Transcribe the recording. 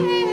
Yeah.